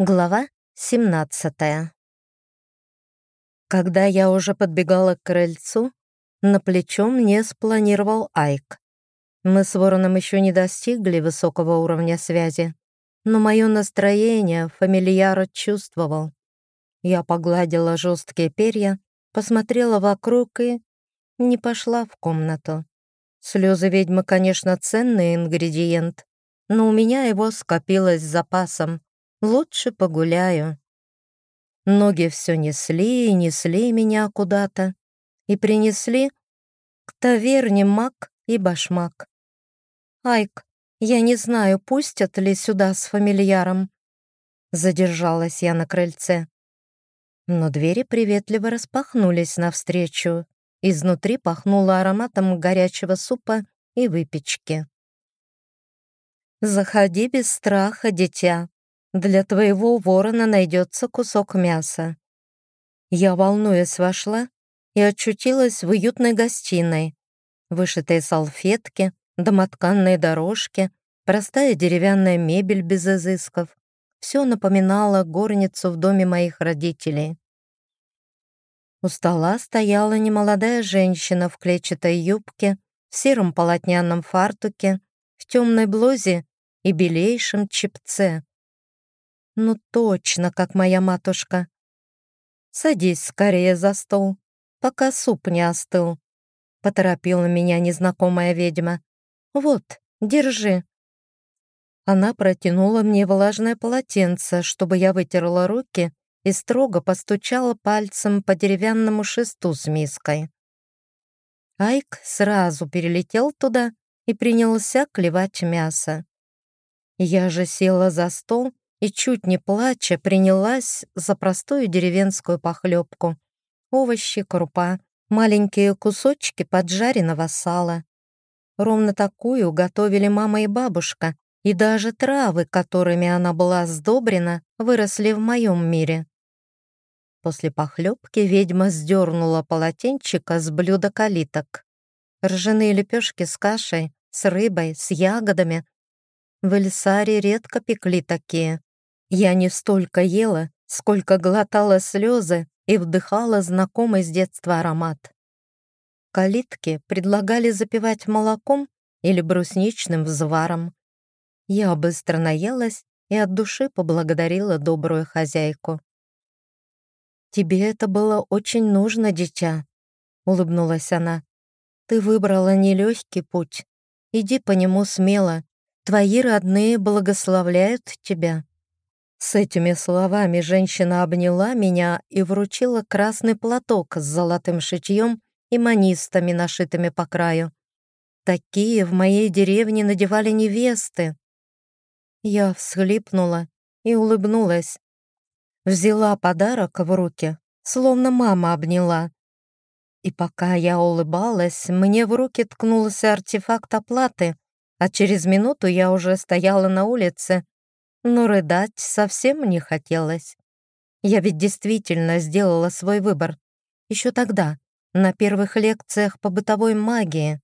Глава 17 Когда я уже подбегала к крыльцу, на плечо мне спланировал Айк. Мы с Вороном еще не достигли высокого уровня связи, но мое настроение фамильяр чувствовал. Я погладила жесткие перья, посмотрела вокруг и не пошла в комнату. Слезы ведьмы, конечно, ценный ингредиент, но у меня его скопилось с запасом — Лучше погуляю. Ноги все несли и несли меня куда-то и принесли к таверне мак и башмак. «Айк, я не знаю, пустят ли сюда с фамильяром». Задержалась я на крыльце. Но двери приветливо распахнулись навстречу. Изнутри пахнуло ароматом горячего супа и выпечки. «Заходи без страха, дитя», для твоего ворона найдется кусок мяса». Я, волнуясь, вошла и очутилась в уютной гостиной. Вышитые салфетки, домотканные дорожки, простая деревянная мебель без изысков. Все напоминало горницу в доме моих родителей. У стола стояла немолодая женщина в клетчатой юбке, в сером полотняном фартуке, в темной блузе и белейшем чепце. Ну точно, как моя матушка. Садись скорее за стол, пока суп не остыл. Поторопила меня незнакомая ведьма. Вот, держи. Она протянула мне влажное полотенце, чтобы я вытерла руки и строго постучала пальцем по деревянному шесту с миской. Айк сразу перелетел туда и принялся клевать мясо. Я же села за стол и, чуть не плача, принялась за простую деревенскую похлебку. Овощи, крупа, маленькие кусочки поджаренного сала. Ровно такую готовили мама и бабушка, и даже травы, которыми она была сдобрена, выросли в моем мире. После похлебки ведьма сдернула полотенчика с блюда калиток. Ржаные лепешки с кашей, с рыбой, с ягодами. В Эльсаре редко пекли такие. Я не столько ела, сколько глотала слезы и вдыхала знакомый с детства аромат. Калитки предлагали запивать молоком или брусничным взваром. Я быстро наелась и от души поблагодарила добрую хозяйку. «Тебе это было очень нужно, дитя», — улыбнулась она. «Ты выбрала нелегкий путь. Иди по нему смело. Твои родные благословляют тебя». С этими словами женщина обняла меня и вручила красный платок с золотым шитьем и манистами, нашитыми по краю. Такие в моей деревне надевали невесты. Я всхлипнула и улыбнулась. Взяла подарок в руки, словно мама обняла. И пока я улыбалась, мне в руки ткнулся артефакт оплаты, а через минуту я уже стояла на улице но рыдать совсем не хотелось. Я ведь действительно сделала свой выбор. Еще тогда, на первых лекциях по бытовой магии.